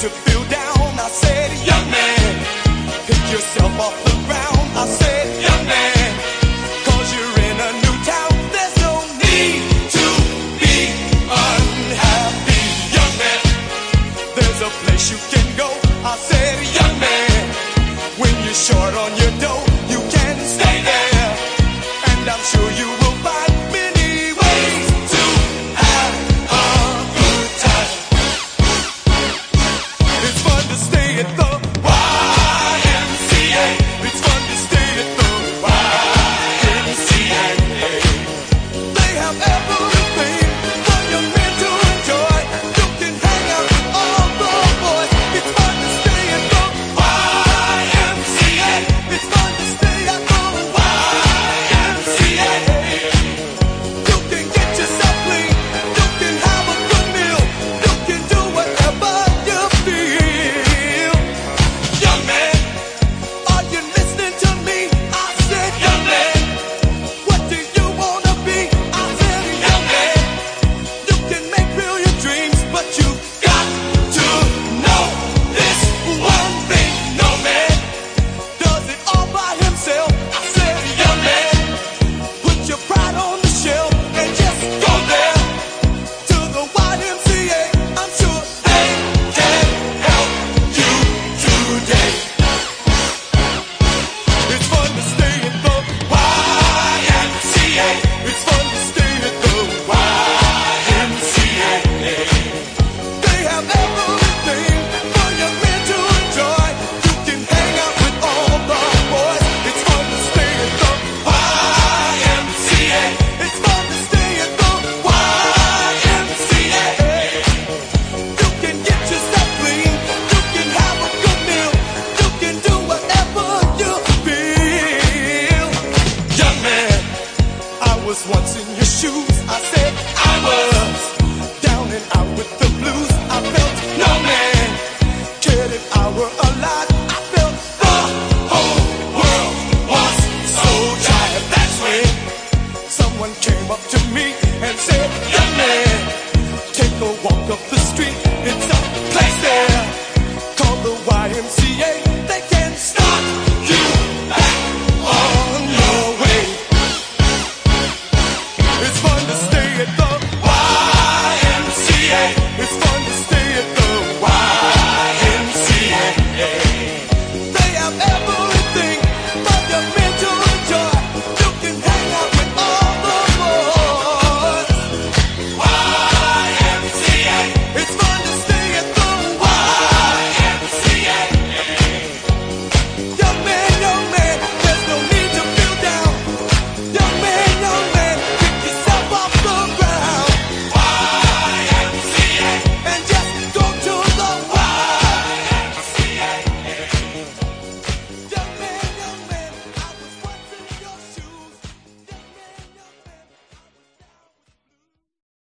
to feel down. I said, young man, pick yourself off the ground. I said, young man. was once in your shoes. I said I was down and out with the blues. I felt no man cared if I were alive. I felt the whole world was so tired. That's when someone came up to me and said, Young man, take a walk up the street. It's a place there called the YMCA.